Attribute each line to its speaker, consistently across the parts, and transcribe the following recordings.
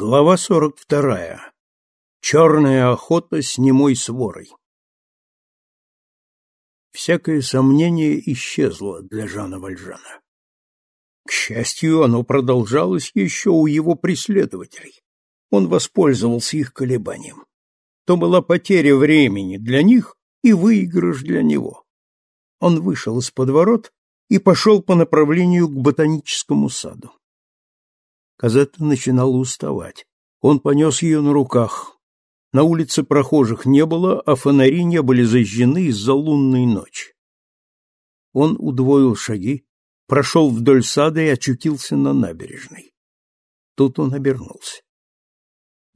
Speaker 1: Глава сорок вторая. Черная охота с немой сворой. Всякое сомнение исчезло для Жана Вальжана. К счастью, оно продолжалось еще у его преследователей. Он воспользовался их колебанием. То была потеря времени для них и выигрыш для него. Он вышел из подворот и пошел по направлению к ботаническому саду. Казетта начинала уставать. Он понес ее на руках. На улице прохожих не было, а фонари не были зажжены из-за лунной ночи. Он удвоил шаги, прошел вдоль сада и очутился на набережной. Тут он обернулся.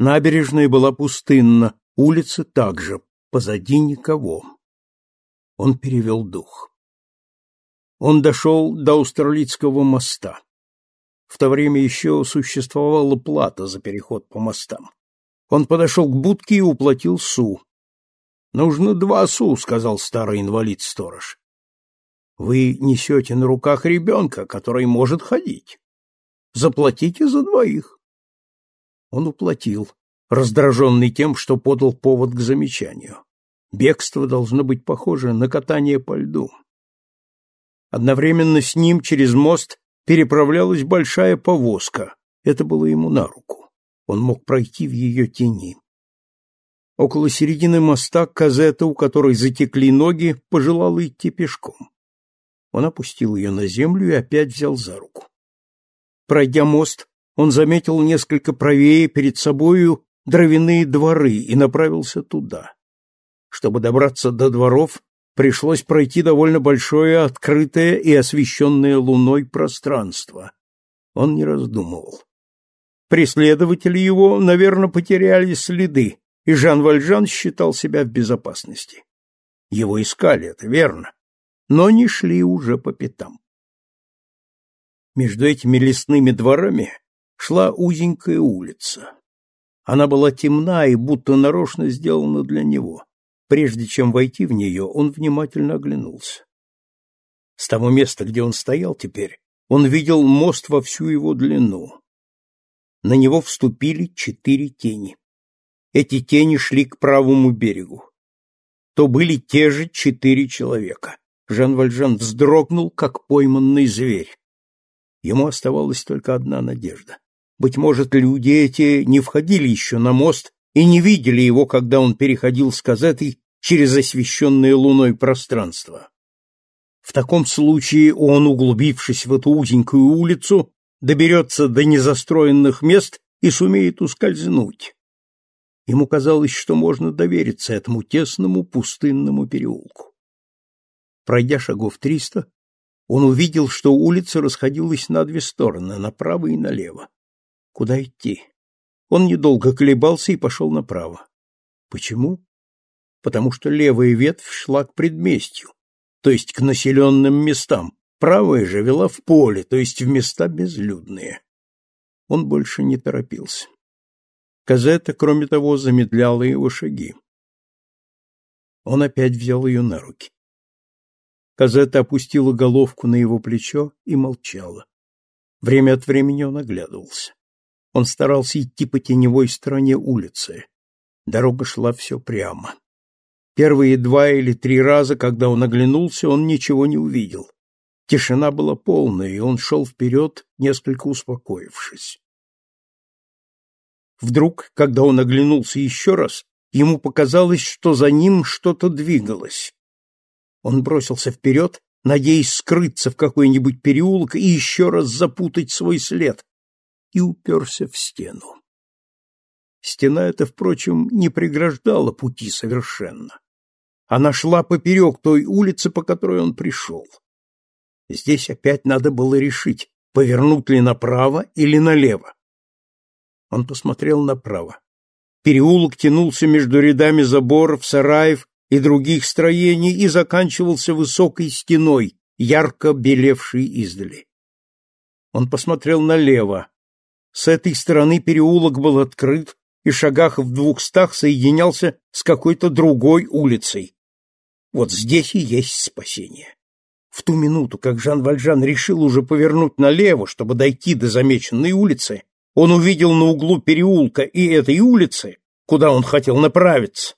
Speaker 1: Набережная была пустынна, улица также, позади никого. Он перевел дух. Он дошел до Австралийского моста. В то время еще существовала плата за переход по мостам. Он подошел к будке и уплатил су. «Нужно два су», — сказал старый инвалид-сторож. «Вы несете на руках ребенка, который может ходить. Заплатите за двоих». Он уплатил, раздраженный тем, что подал повод к замечанию. Бегство должно быть похоже на катание по льду. Одновременно с ним через мост переправлялась большая повозка. Это было ему на руку. Он мог пройти в ее тени. Около середины моста Казета, у которой затекли ноги, пожелала идти пешком. Он опустил ее на землю и опять взял за руку. Пройдя мост, он заметил несколько правее перед собою дровяные дворы и направился туда. Чтобы добраться до дворов, пришлось пройти довольно большое открытое и освещенное луной пространство. Он не раздумывал. Преследователи его, наверное, потеряли следы, и Жан Вальжан считал себя в безопасности. Его искали, это верно, но не шли уже по пятам. Между этими лесными дворами шла узенькая улица. Она была темна и будто нарочно сделана для него. Прежде чем войти в нее, он внимательно оглянулся. С того места, где он стоял теперь, он видел мост во всю его длину. На него вступили четыре тени. Эти тени шли к правому берегу. То были те же четыре человека. Жан Вальжан вздрогнул, как пойманный зверь. Ему оставалась только одна надежда. Быть может, люди эти не входили еще на мост и не видели его, когда он переходил с казетой через освещенное луной пространство. В таком случае он, углубившись в эту узенькую улицу, доберется до незастроенных мест и сумеет ускользнуть. Ему казалось, что можно довериться этому тесному пустынному переулку. Пройдя шагов триста, он увидел, что улица расходилась на две стороны, направо и налево. Куда идти? Он недолго колебался и пошел направо. Почему? Потому что левая ветвь шла к предместью, то есть к населенным местам, правая же вела в поле, то есть в места безлюдные. Он больше не торопился. Казета, кроме того, замедляла его шаги. Он опять взял ее на руки. Казета опустила головку на его плечо и молчала. Время от времени он оглядывался. Он старался идти по теневой стороне улицы. Дорога шла все прямо. Первые два или три раза, когда он оглянулся, он ничего не увидел. Тишина была полная, и он шел вперед, несколько успокоившись. Вдруг, когда он оглянулся еще раз, ему показалось, что за ним что-то двигалось. Он бросился вперед, надеясь скрыться в какой-нибудь переулок и еще раз запутать свой след, и уперся в стену. Стена эта, впрочем, не преграждала пути совершенно. Она шла поперек той улицы, по которой он пришел. Здесь опять надо было решить, повернуть ли направо или налево. Он посмотрел направо. Переулок тянулся между рядами заборов, сараев и других строений и заканчивался высокой стеной, ярко белевшей издали. Он посмотрел налево. С этой стороны переулок был открыт, и шагах в двухстах соединялся с какой-то другой улицей. Вот здесь и есть спасение. В ту минуту, как Жан Вальжан решил уже повернуть налево, чтобы дойти до замеченной улицы, он увидел на углу переулка и этой улицы, куда он хотел направиться,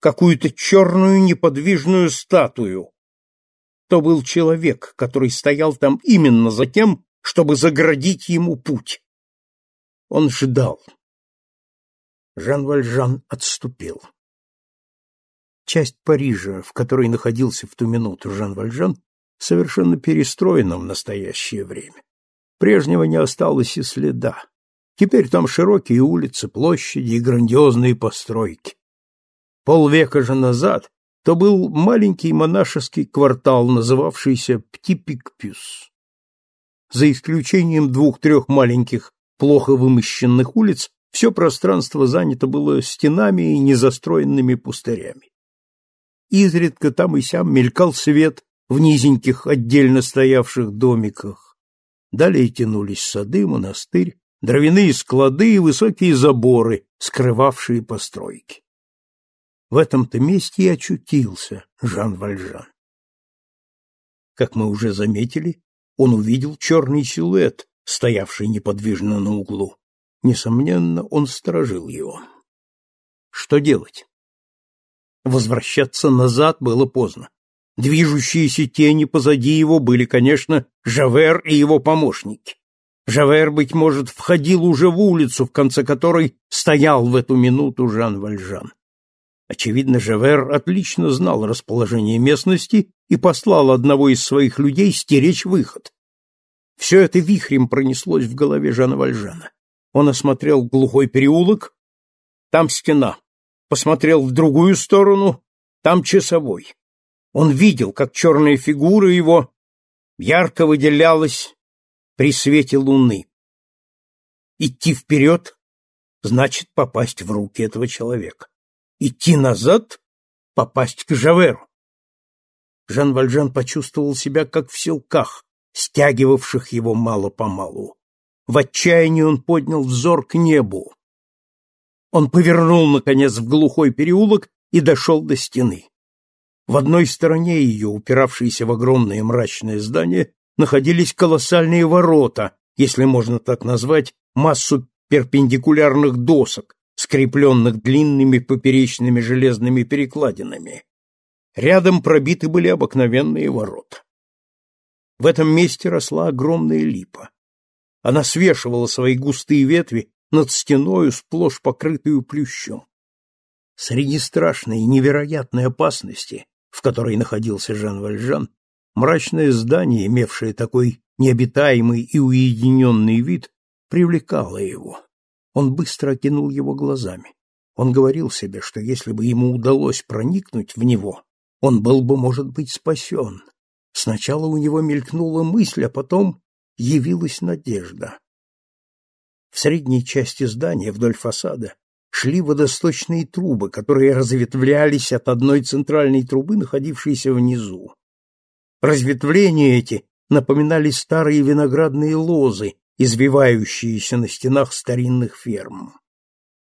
Speaker 1: какую-то черную неподвижную статую. То был человек, который стоял там именно за тем, чтобы заградить ему путь. Он ждал. Жан Вальжан отступил. Часть Парижа, в которой находился в ту минуту Жан Вальжан, совершенно перестроена в настоящее время. Прежнего не осталось и следа. Теперь там широкие улицы, площади и грандиозные постройки. Полвека же назад то был маленький монашеский квартал, называвшийся Птипикпюс. За исключением двух-трех маленьких, плохо вымощенных улиц, все пространство занято было стенами и незастроенными пустырями. Изредка там и сям мелькал свет в низеньких, отдельно стоявших домиках. Далее тянулись сады, монастырь, дровяные склады и высокие заборы, скрывавшие постройки. В этом-то месте и очутился Жан Вальжан. Как мы уже заметили, он увидел черный силуэт, стоявший неподвижно на углу. Несомненно, он сторожил его. Что делать? Возвращаться назад было поздно. Движущиеся тени позади его были, конечно, Жавер и его помощники. Жавер, быть может, входил уже в улицу, в конце которой стоял в эту минуту Жан Вальжан. Очевидно, Жавер отлично знал расположение местности и послал одного из своих людей стеречь выход. Все это вихрем пронеслось в голове Жана Вальжана. Он осмотрел глухой переулок, там стена. Посмотрел в другую сторону, там часовой. Он видел, как черная фигура его ярко выделялась при свете луны. Идти вперед значит попасть в руки этого человека. Идти назад — попасть к Жаверу. Жан Вальжан почувствовал себя как в селках, стягивавших его мало-помалу. В отчаянии он поднял взор к небу. Он повернул, наконец, в глухой переулок и дошел до стены. В одной стороне ее, упиравшейся в огромное мрачное здание, находились колоссальные ворота, если можно так назвать, массу перпендикулярных досок, скрепленных длинными поперечными железными перекладинами. Рядом пробиты были обыкновенные ворота. В этом месте росла огромная липа. Она свешивала свои густые ветви над стеною, сплошь покрытую плющом. Среди страшной и невероятной опасности, в которой находился Жан Вальжан, мрачное здание, имевшее такой необитаемый и уединенный вид, привлекало его. Он быстро окинул его глазами. Он говорил себе, что если бы ему удалось проникнуть в него, он был бы, может быть, спасен. Сначала у него мелькнула мысль, а потом явилась надежда. В средней части здания, вдоль фасада, шли водосточные трубы, которые разветвлялись от одной центральной трубы, находившейся внизу. Разветвления эти напоминали старые виноградные лозы, извивающиеся на стенах старинных ферм.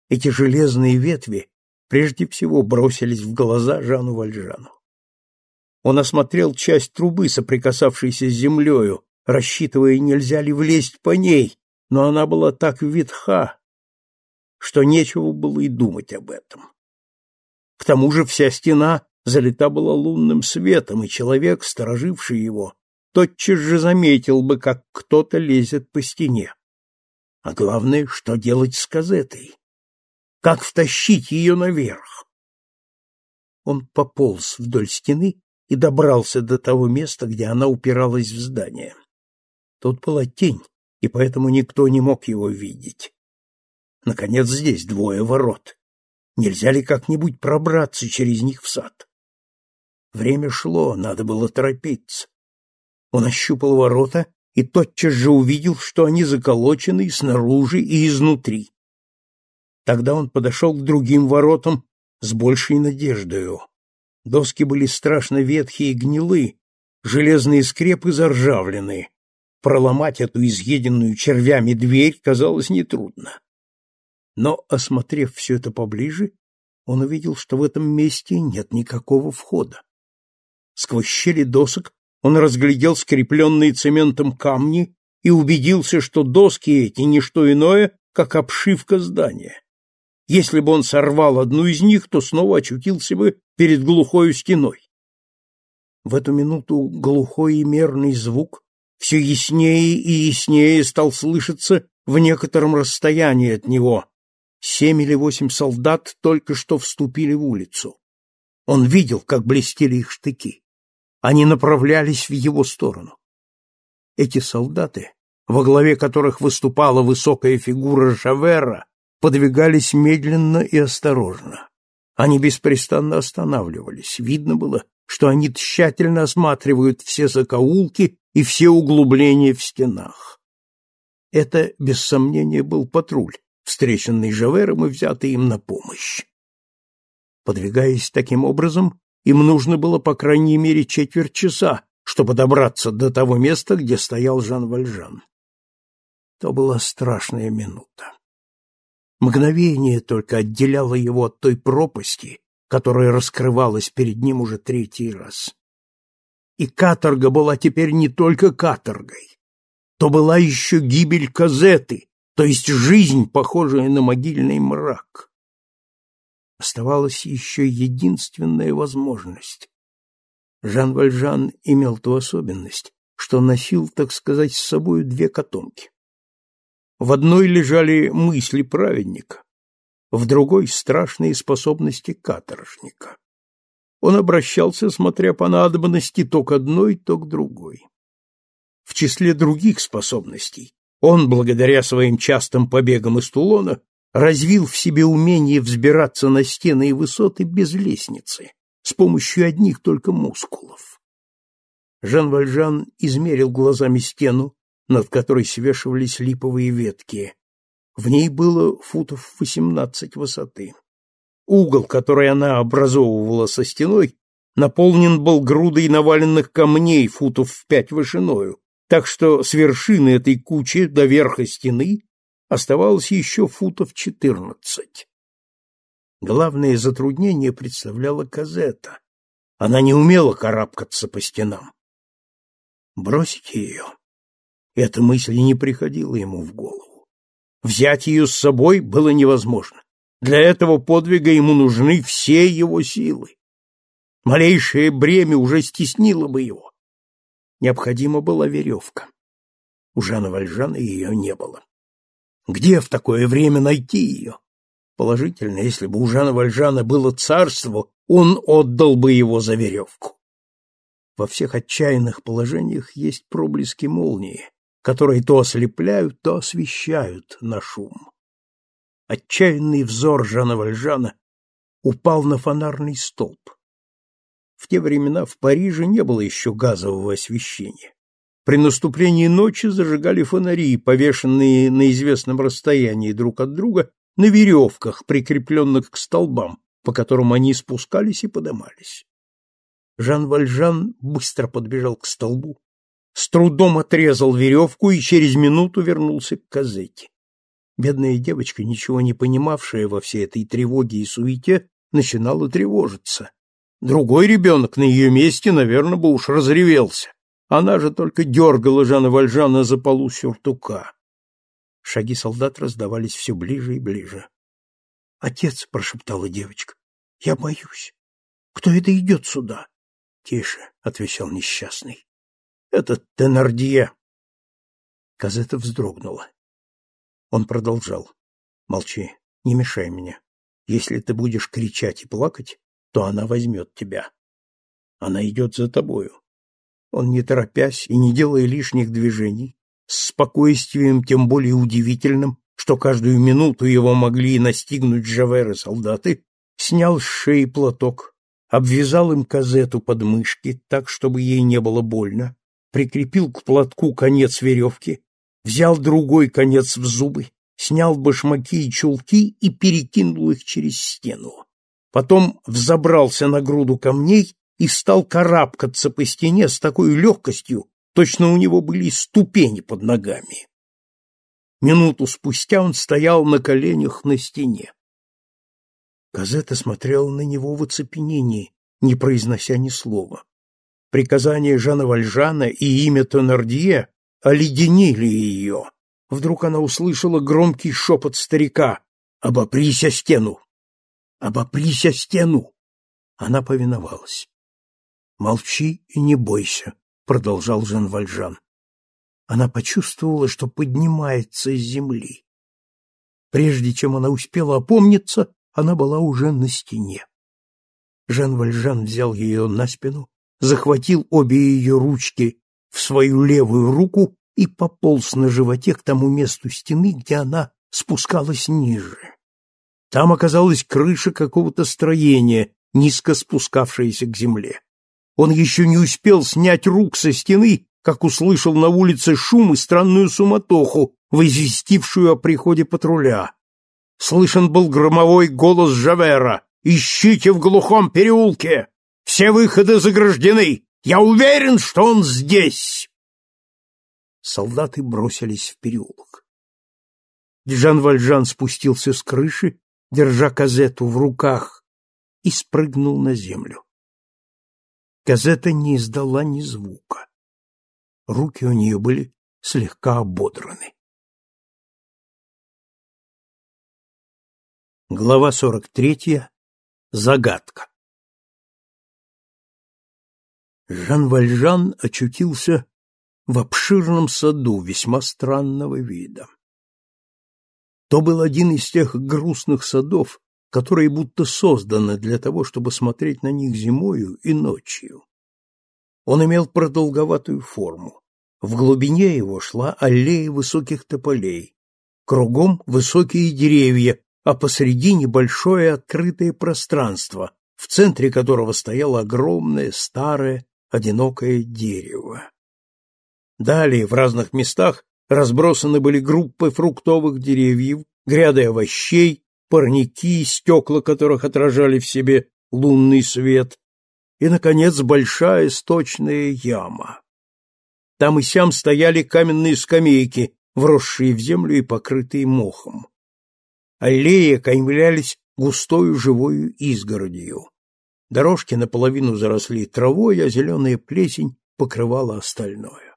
Speaker 1: Эти железные ветви прежде всего бросились в глаза Жану Вальжану. Он осмотрел часть трубы, соприкасавшейся с землею, рассчитывая, нельзя ли влезть по ней, но она была так ветха, что нечего было и думать об этом. К тому же вся стена залита была лунным светом, и человек, стороживший его, тотчас же заметил бы, как кто-то лезет по стене. А главное, что делать с казетой? Как втащить ее наверх? Он пополз вдоль стены и добрался до того места, где она упиралась в здание. Тут была тень, и поэтому никто не мог его видеть. Наконец здесь двое ворот. Нельзя ли как-нибудь пробраться через них в сад? Время шло, надо было торопиться. Он ощупал ворота и тотчас же увидел, что они заколочены снаружи и изнутри. Тогда он подошел к другим воротам с большей надеждою. Доски были страшно ветхие и гнилы, железные скрепы заржавленные. Проломать эту изъеденную червями дверь казалось нетрудно. Но, осмотрев все это поближе, он увидел, что в этом месте нет никакого входа. Сквозь щели досок он разглядел скрепленные цементом камни и убедился, что доски эти не что иное, как обшивка здания. Если бы он сорвал одну из них, то снова очутился бы перед глухой стеной. В эту минуту глухой и мерный звук все яснее и яснее стал слышаться в некотором расстоянии от него. Семь или восемь солдат только что вступили в улицу. Он видел, как блестели их штыки. Они направлялись в его сторону. Эти солдаты, во главе которых выступала высокая фигура Жавера, подвигались медленно и осторожно. Они беспрестанно останавливались. Видно было, что они тщательно осматривают все закоулки и все углубления в стенах. Это, без сомнения, был патруль, встреченный Жавером и взятый им на помощь. Подвигаясь таким образом, им нужно было по крайней мере четверть часа, чтобы добраться до того места, где стоял Жан Вальжан. То была страшная минута. Мгновение только отделяло его от той пропасти, которая раскрывалась перед ним уже третий раз. И каторга была теперь не только каторгой, то была еще гибель Казеты, то есть жизнь, похожая на могильный мрак. Оставалась еще единственная возможность. Жан Вальжан имел ту особенность, что носил, так сказать, с собой две котомки. В одной лежали мысли праведника, в другой — страшные способности каторжника. Он обращался, смотря по надобности, то к одной, то к другой. В числе других способностей он, благодаря своим частым побегам из Тулона, развил в себе умение взбираться на стены и высоты без лестницы, с помощью одних только мускулов. Жан Вальжан измерил глазами стену, над которой свешивались липовые ветки. В ней было футов восемнадцать высоты. Угол, который она образовывала со стеной, наполнен был грудой наваленных камней футов в пять вышиною, так что с вершины этой кучи до верха стены оставалось еще футов четырнадцать. Главное затруднение представляла Казета. Она не умела карабкаться по стенам. Бросить ее? Эта мысль не приходила ему в голову. Взять ее с собой было невозможно. Для этого подвига ему нужны все его силы. Малейшее бремя уже стеснило бы его. Необходима была веревка. У Жана Вальжана ее не было. Где в такое время найти ее? Положительно, если бы у Жана Вальжана было царство, он отдал бы его за веревку. Во всех отчаянных положениях есть проблески молнии, которые то ослепляют, то освещают на шум. Отчаянный взор Жана Вальжана упал на фонарный столб. В те времена в Париже не было еще газового освещения. При наступлении ночи зажигали фонари, повешенные на известном расстоянии друг от друга на веревках, прикрепленных к столбам, по которым они спускались и подымались. Жан Вальжан быстро подбежал к столбу, с трудом отрезал веревку и через минуту вернулся к Казете. Бедная девочка, ничего не понимавшая во всей этой тревоге и суете, начинала тревожиться. Другой ребенок на ее месте, наверное, бы уж разревелся. Она же только дергала Жана Вальжана за полу сюртука. Шаги солдат раздавались все ближе и ближе. — Отец, — прошептала девочка, — я боюсь. Кто это идет сюда? — Тише, — отвечал несчастный. Это Тенардье. Казета вздрогнула. Он продолжал. Молчи, не мешай мне. Если ты будешь кричать и плакать, то она возьмет тебя. Она идет за тобою. Он, не торопясь и не делая лишних движений, с спокойствием тем более удивительным, что каждую минуту его могли настигнуть Жаверы солдаты, снял с шеи платок, обвязал им казету под мышки так, чтобы ей не было больно, прикрепил к платку конец веревки, взял другой конец в зубы, снял башмаки и чулки и перекинул их через стену. Потом взобрался на груду камней и стал карабкаться по стене с такой легкостью, точно у него были ступени под ногами. Минуту спустя он стоял на коленях на стене. Казета смотрела на него в оцепенении, не произнося ни слова. Приказание Жана Вальжана и имя Тонардье оледенили ее. вдруг она услышала громкий шепот старика «Обопрись о стену! Обопрись о стену!» Она повиновалась. «Молчи и не бойся», — продолжал Жан Вальжан. Она почувствовала, что поднимается с земли. Прежде чем она успела опомниться, она была уже на стене. Жан Вальжан взял ее на спину, захватил обе ее ручки в свою левую руку и пополз на животе к тому месту стены, где она спускалась ниже. Там оказалась крыша какого-то строения, низко спускавшаяся к земле. Он еще не успел снять рук со стены, как услышал на улице шум и странную суматоху, возвестившую о приходе патруля. Слышен был громовой голос Жавера. «Ищите в глухом переулке! Все выходы заграждены! Я уверен, что он здесь!» Солдаты бросились в переулок. Жан Вальжан спустился с крыши, держа казету в руках, и спрыгнул на землю. Казета не издала ни звука. Руки у нее были слегка ободраны. Глава сорок третья. Загадка. Жан Вальжан очутился в обширном саду весьма странного вида. То был один из тех грустных садов, которые будто созданы для того, чтобы смотреть на них зимою и ночью. Он имел продолговатую форму. В глубине его шла аллея высоких тополей. Кругом высокие деревья, а посредине большое открытое пространство, в центре которого стояло огромное, старое, одинокое дерево. Далее в разных местах разбросаны были группы фруктовых деревьев, гряды овощей, парники, стекла которых отражали в себе лунный свет, и, наконец, большая сточная яма. Там и сям стояли каменные скамейки, вросшие в землю и покрытые мохом. Аллеи окаймлялись густою живою изгородью. Дорожки наполовину заросли травой, а зеленая плесень покрывала остальное.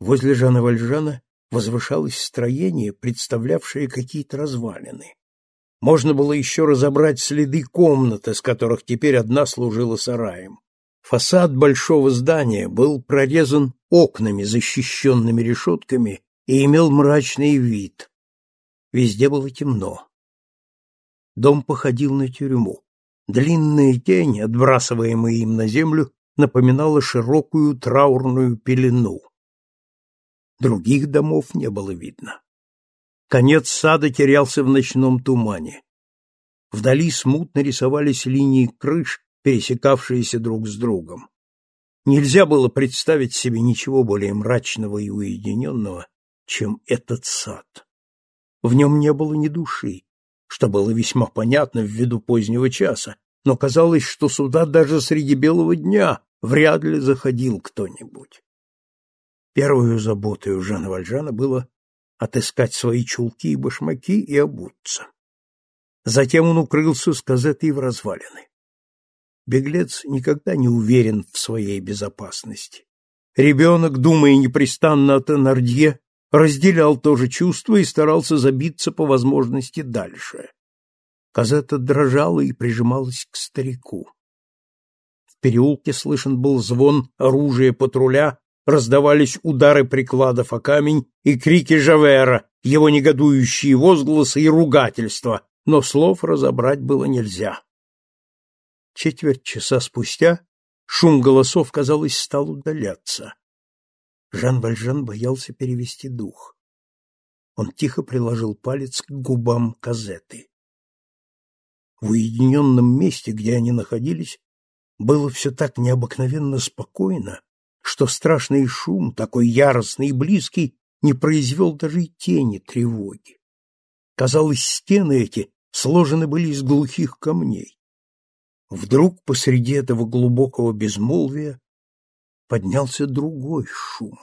Speaker 1: Возле Жана Вальжана возвышалось строение, представлявшее какие-то развалины. Можно было еще разобрать следы комнат, из которых теперь одна служила сараем. Фасад большого здания был прорезан окнами, защищенными решетками, и имел мрачный вид. Везде было темно. Дом походил на тюрьму. Длинная тень, отбрасываемая им на землю, напоминала широкую траурную пелену. Других домов не было видно. Конец сада терялся в ночном тумане. Вдали смутно рисовались линии крыш, пересекавшиеся друг с другом. Нельзя было представить себе ничего более мрачного и уединенного, чем этот сад. В нем не было ни души, что было весьма понятно ввиду позднего часа, но казалось, что сюда даже среди белого дня вряд ли заходил кто-нибудь. Первую заботой у Жана Вальжана было отыскать свои чулки и башмаки и обуться. Затем он укрылся с казетой в развалины. Беглец никогда не уверен в своей безопасности. Ребенок, думая непрестанно о Теннардье, разделял то же чувство и старался забиться по возможности дальше. Казета дрожала и прижималась к старику. В переулке слышен был звон оружия патруля, раздавались удары прикладов о камень и крики Жавера, его негодующие возгласы и ругательства, но слов разобрать было нельзя. Четверть часа спустя шум голосов, казалось, стал удаляться. Жан Вальжан боялся перевести дух. Он тихо приложил палец к губам Казеты. В уединенном месте, где они находились, было все так необыкновенно спокойно, что страшный шум, такой яростный и близкий, не произвел даже и тени тревоги. Казалось, стены эти сложены были из глухих камней. Вдруг посреди этого глубокого безмолвия поднялся другой шум.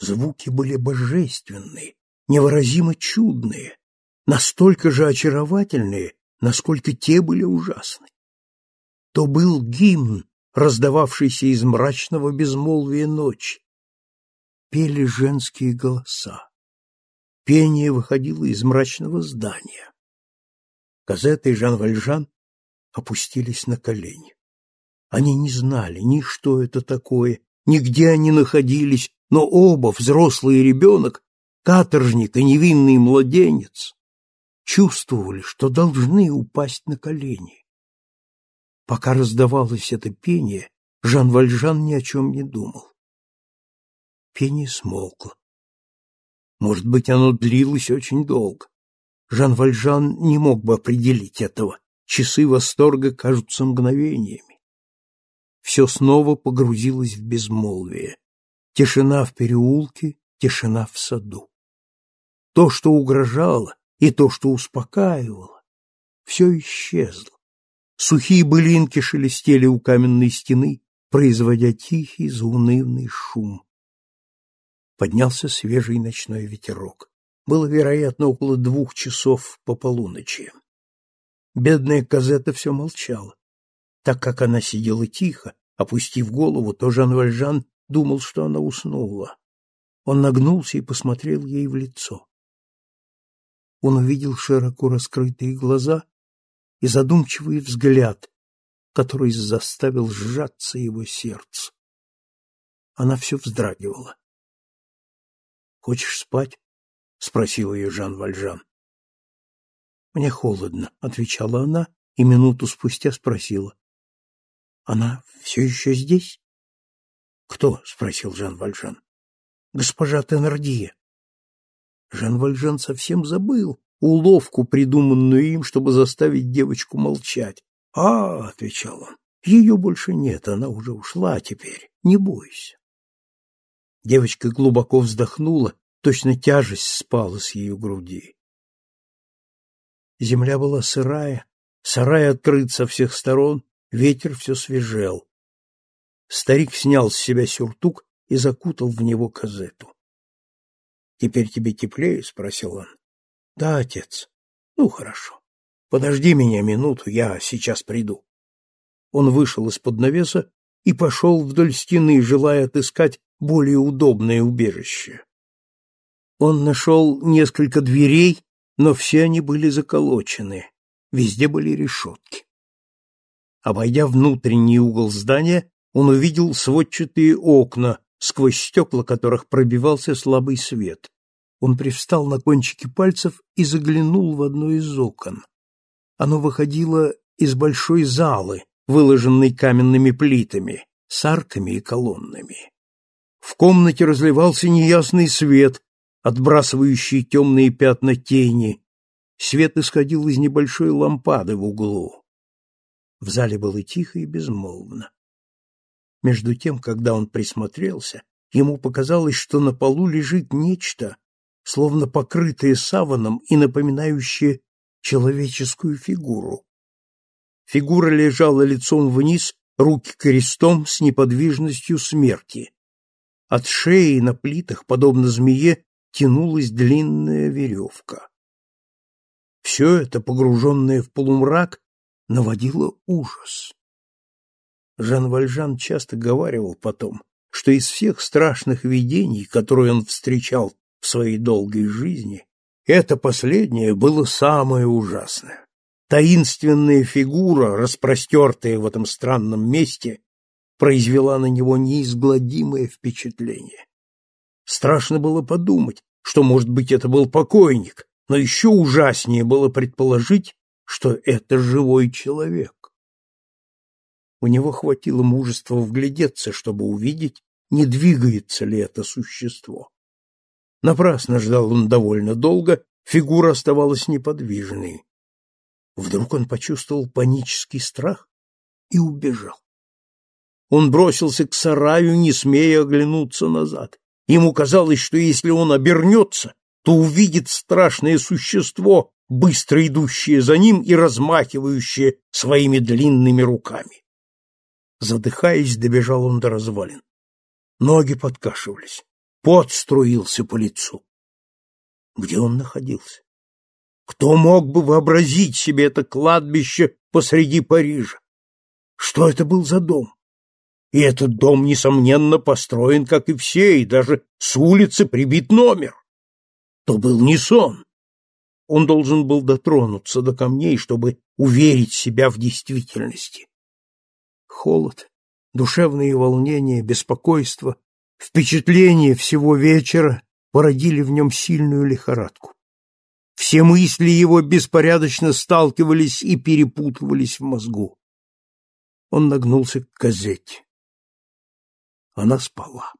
Speaker 1: Звуки были божественные, невыразимо чудные, настолько же очаровательные, насколько те были ужасны. То был гимн, раздававшийся из мрачного безмолвия ночи. пели женские голоса. Пение выходило из мрачного здания. Казета и Жан Вальжан опустились на колени. Они не знали ни что это такое, ни где они находились, но оба, взрослый и ребенок, каторжник и невинный младенец, чувствовали, что должны упасть на колени. Пока раздавалось это пение, Жан Вальжан ни о чем не думал. Пение смолкло. Может быть, оно длилось очень долго. Жан Вальжан не мог бы определить этого. Часы восторга кажутся мгновениями. Все снова погрузилось в безмолвие. Тишина в переулке, тишина в саду. То, что угрожало, и то, что успокаивало, все исчезло. Сухие былинки шелестели у каменной стены, производя тихий заунывный шум. Поднялся свежий ночной ветерок. Было, вероятно, около двух часов по полуночи. Бедная Казета все молчала. Так как она сидела тихо, опустив голову, то Жан Вальжан думал, что она уснула. Он нагнулся и посмотрел ей в лицо. Он увидел широко раскрытые глаза и задумчивый взгляд, который заставил сжаться его сердце. Она все вздрагивала. «Хочешь спать?» — спросил ее Жан Вальжан. «Мне холодно», — отвечала она и минуту спустя спросила. «Она все еще здесь?» «Кто?» — спросил Жан Вальжан. «Госпожа Теннердье». Жан Вальжан совсем забыл уловку, придуманную им, чтобы заставить девочку молчать. «А, — отвечал он, — ее больше нет, она уже ушла теперь, не бойся». Девочка глубоко вздохнула, точно тяжесть спала с ее груди. Земля была сырая, сарай открыт со всех сторон, ветер все свежел. Старик снял с себя сюртук и закутал в него казету. — Теперь тебе теплее? — спросил он. — Да, отец. — Ну, хорошо. Подожди меня минуту, я сейчас приду. Он вышел из-под навеса и пошел вдоль стены, желая отыскать более удобное убежище. Он нашел несколько дверей, но все они были заколочены, везде были решетки. Обойдя внутренний угол здания, он увидел сводчатые окна, сквозь стекла которых пробивался слабый свет. Он привстал на кончики пальцев и заглянул в одно из окон. Оно выходило из большой залы, выложенной каменными плитами, с арками и колоннами. В комнате разливался неясный свет, отбрасывающий темные пятна тени. Свет исходил из небольшой лампады в углу. В зале было тихо и безмолвно. Между тем, когда он присмотрелся, ему показалось, что на полу лежит нечто, словно покрытое саваном и напоминающее человеческую фигуру. Фигура лежала лицом вниз, руки крестом с неподвижностью смерти. От шеи на плитах, подобно змее, тянулась длинная веревка. Все это, погруженное в полумрак, наводило ужас. Жан Вальжан часто говаривал потом, что из всех страшных видений, которые он встречал в своей долгой жизни, это последнее было самое ужасное. Таинственная фигура, распростертая в этом странном месте, произвела на него неизгладимое впечатление. Страшно было подумать, что, может быть, это был покойник, но еще ужаснее было предположить, что это живой человек. У него хватило мужества вглядеться, чтобы увидеть, не двигается ли это существо. Напрасно ждал он довольно долго, фигура оставалась неподвижной. Вдруг он почувствовал панический страх и убежал. Он бросился к сараю, не смея оглянуться назад. Ему казалось, что если он обернется, то увидит страшное существо, быстро идущее за ним и размахивающее своими длинными руками. Задыхаясь, добежал он до развалин. Ноги подкашивались. Пот струился по лицу. Где он находился? Кто мог бы вообразить себе это кладбище посреди Парижа? Что это был за дом? И этот дом, несомненно, построен, как и все, и даже с улицы прибит номер. То был не сон. Он должен был дотронуться до камней, чтобы уверить себя в действительности. Холод, душевные волнения, беспокойство, впечатление всего вечера породили в нем сильную лихорадку. Все мысли его беспорядочно сталкивались и перепутывались в мозгу. Он нагнулся к газете. Она спала.